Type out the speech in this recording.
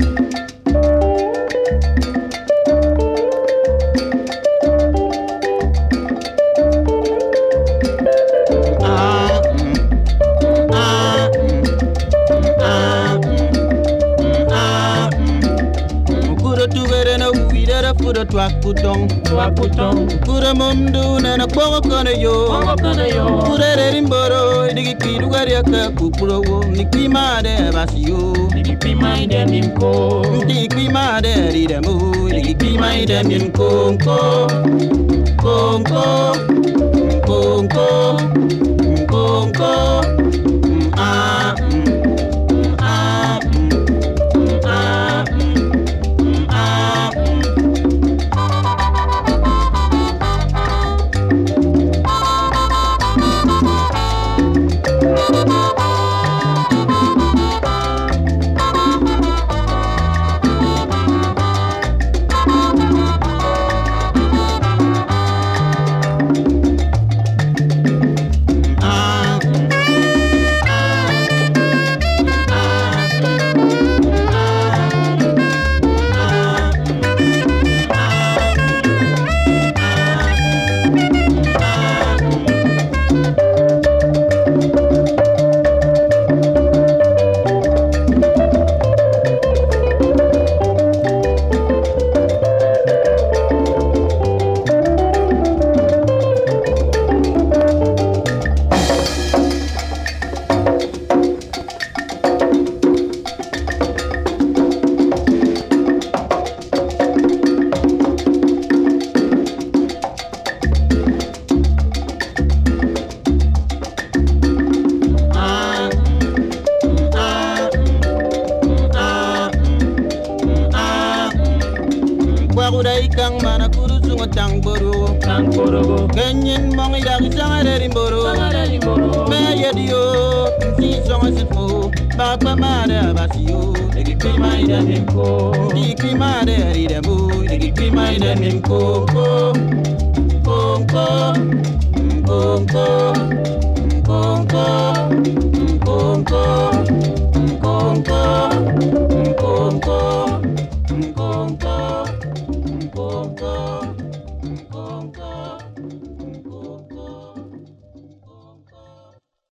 Mm. Ah, mm. Ah, mm. Kura tugere na na kwogo kono yo Kongo kana yo, Kura rimboro digi kidu gari aka kupuro wo Nikwi Dikpi mai de min ko Dikpi ma de di de mu Dikpi mai de min ko Ko Ko Ko Ko Ko kurai kang mana kuru sunga tang boro tang boro kenyin mong ya sanga re boro me ye dio si songa sit mo ba pa mara ba si yo egi ki mai da nim ko di ki mara ri da bu. Egi ki mai da nim ko ko ko ko ko ko